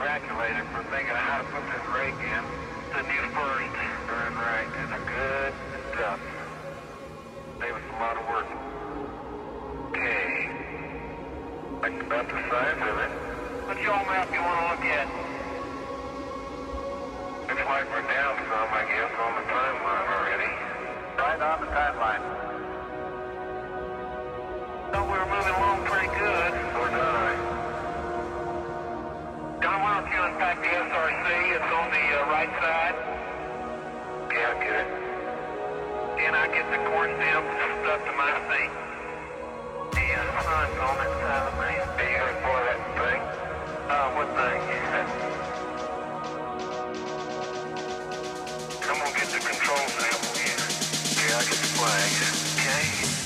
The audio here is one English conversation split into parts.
congratulated for thinking of how to put this rig in. The new first. Darn right. A good stuff. Save us a lot of work. Okay. That's about the size of it. What's your map you want to look at? Looks like we're down some, I guess, on the timeline already. Right on the timeline. Were moving along pretty good. Did I. John, why don't you unpack the SRC? It's on the uh, right side. Yeah, I get it. And I get the core stem stuff to my seat. Yeah, the sun's on that side of me. Are you gonna that thing? Uh, what thing? I'm gonna get the control sample here. Yeah, I get the flags. Okay.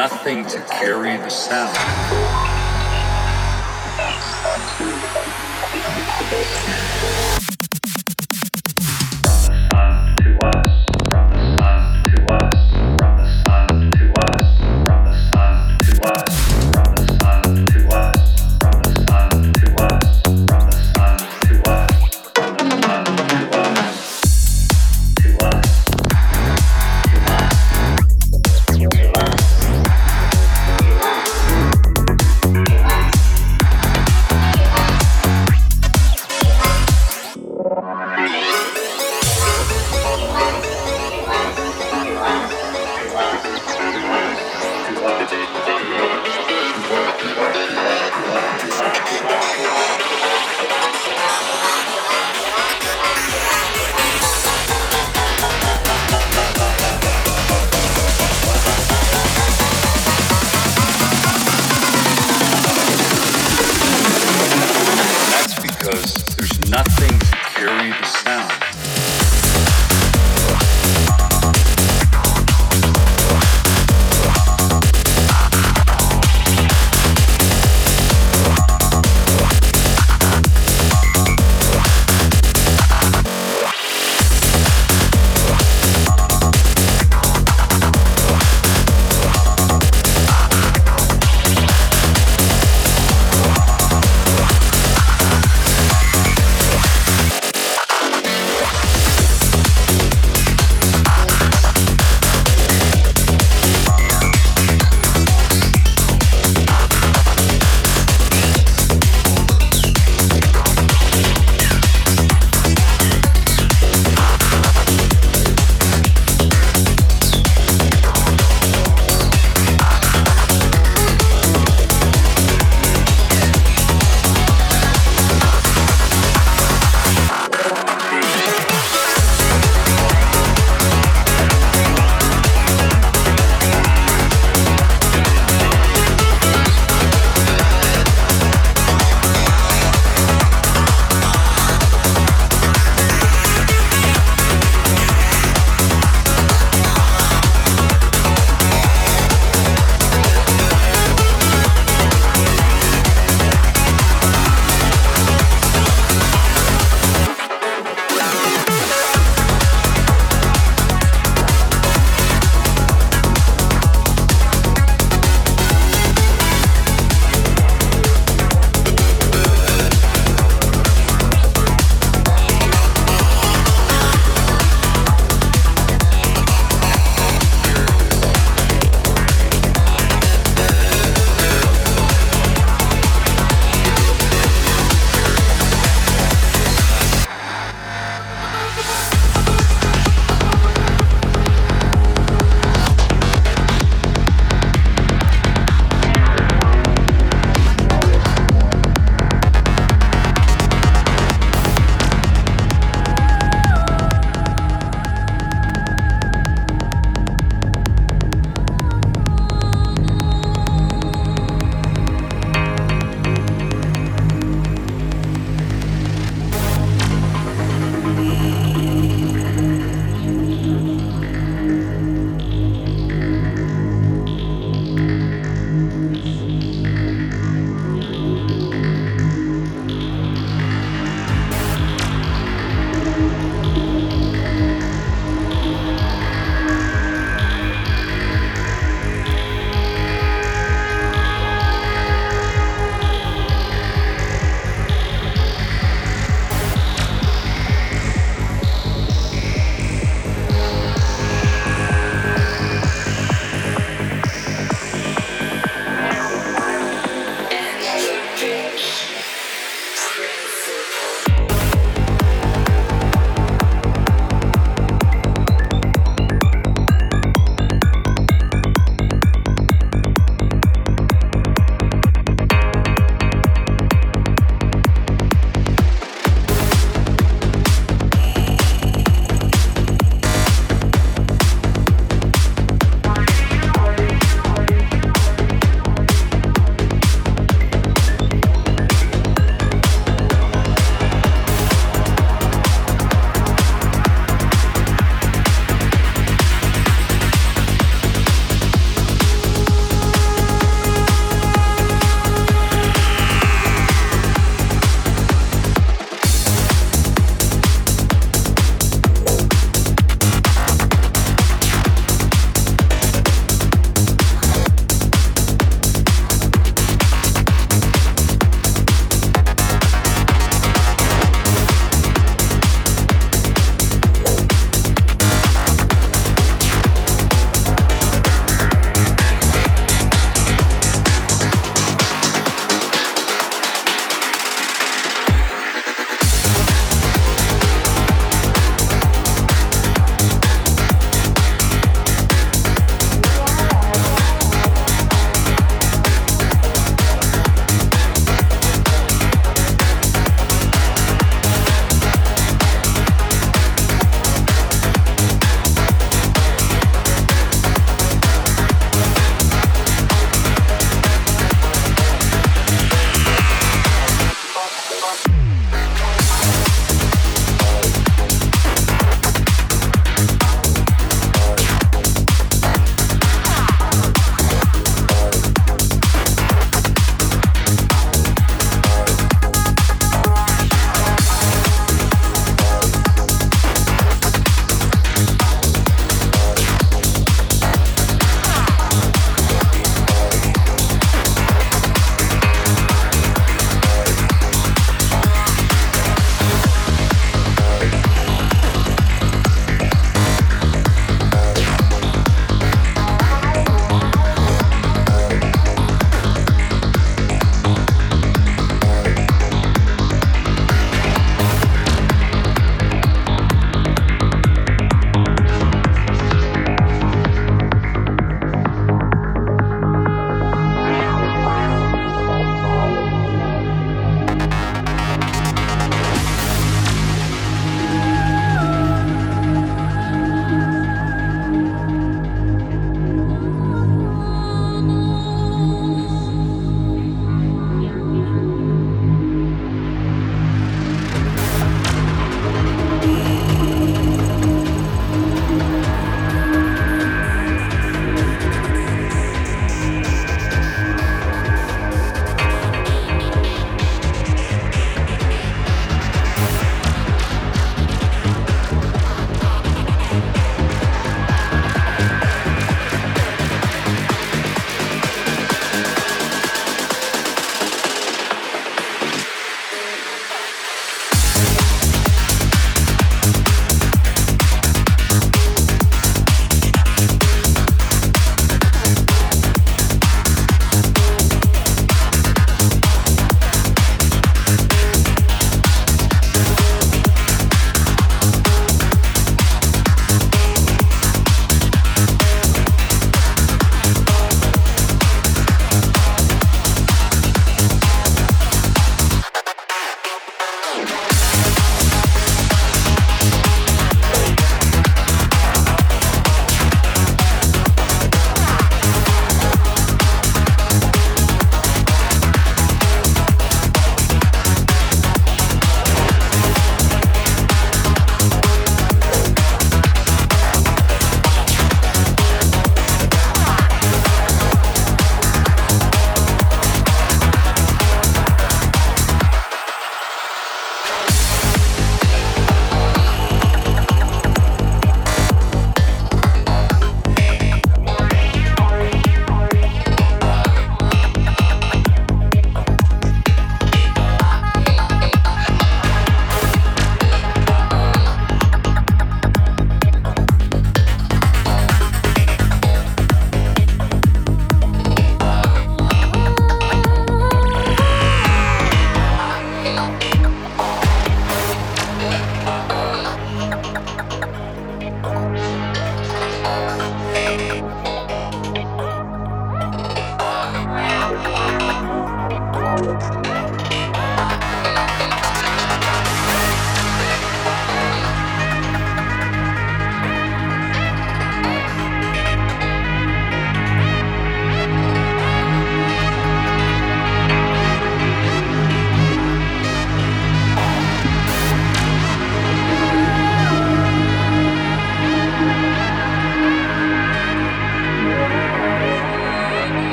Nothing to carry the sound.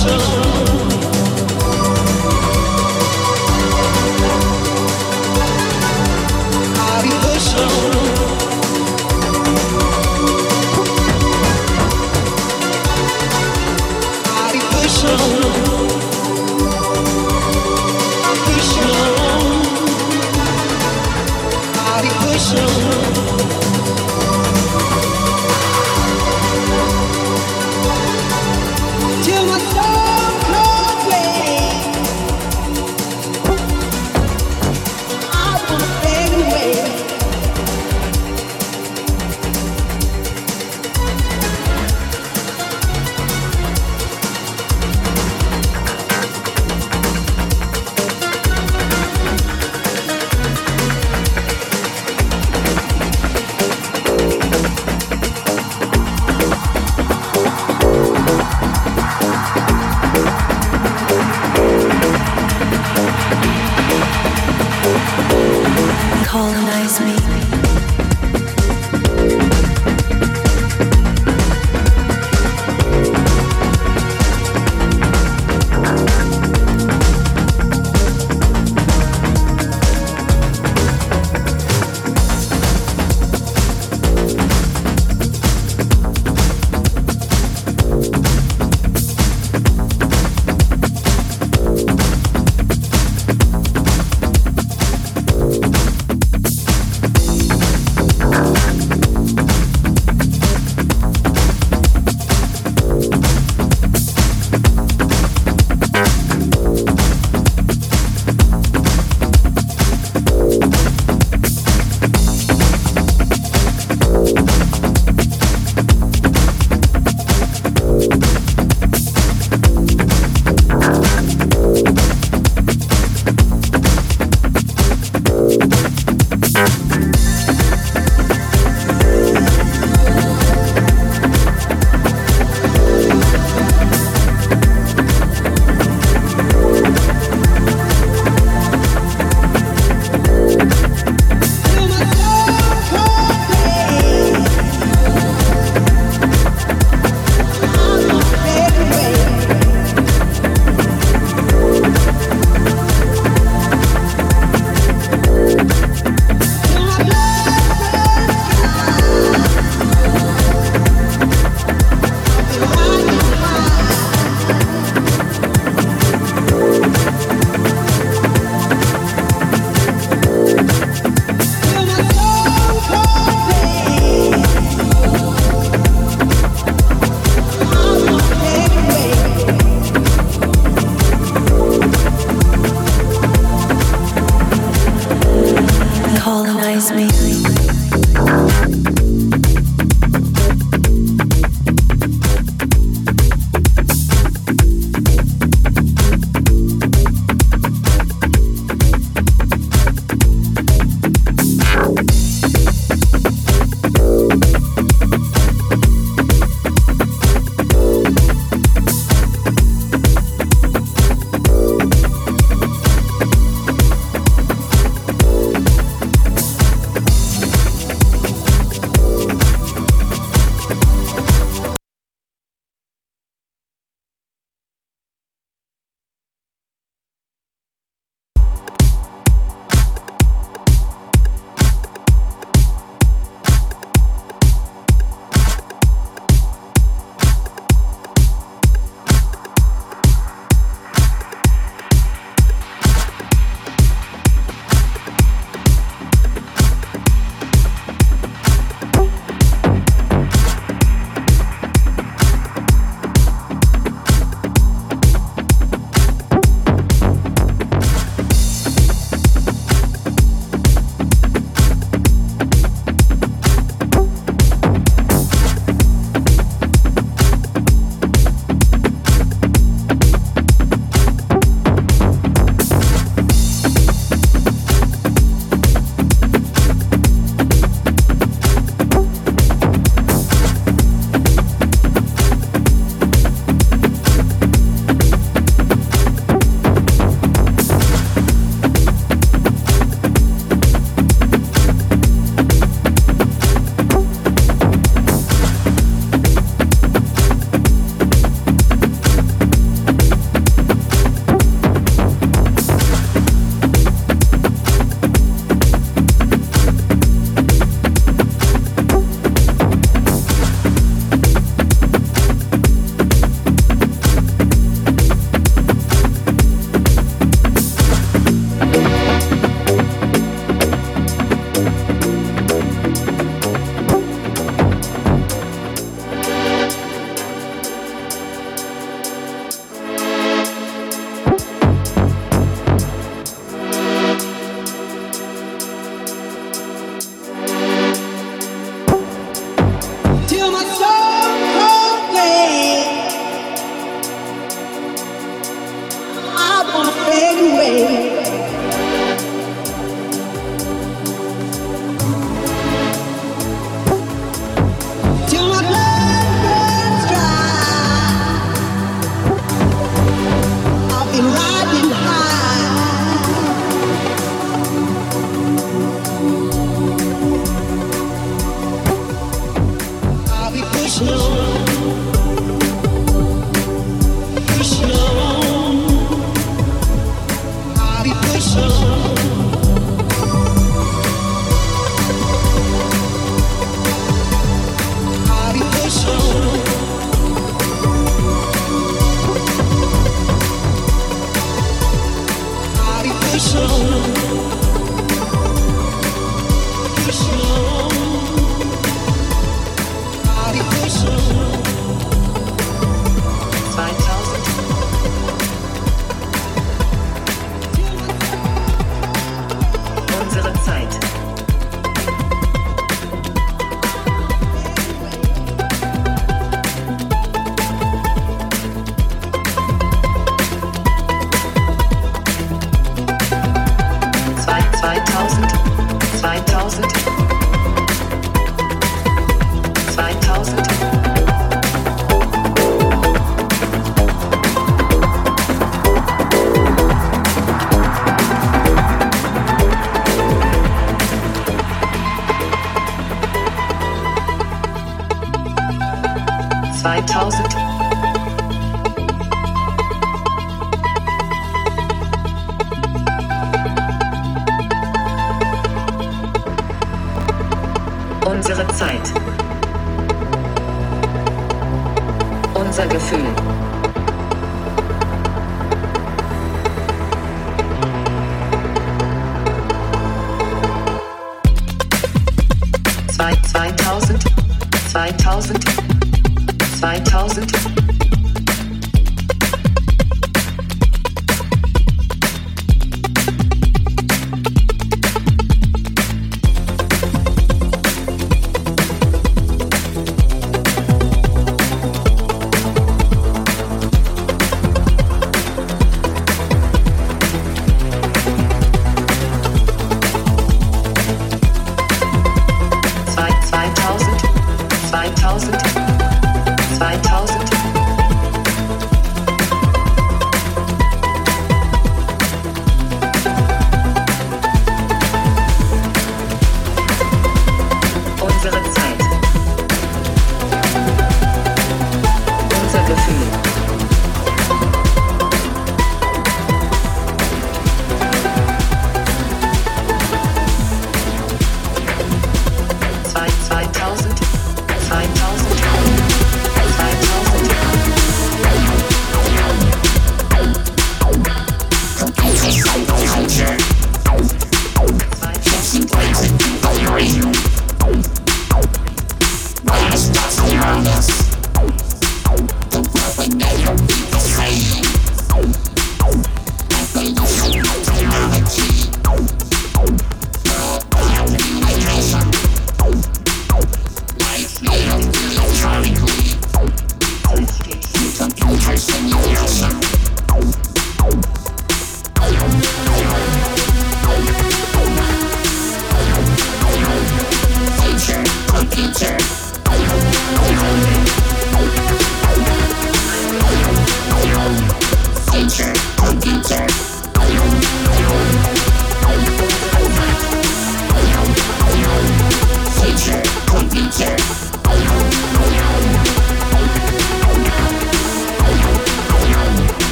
show.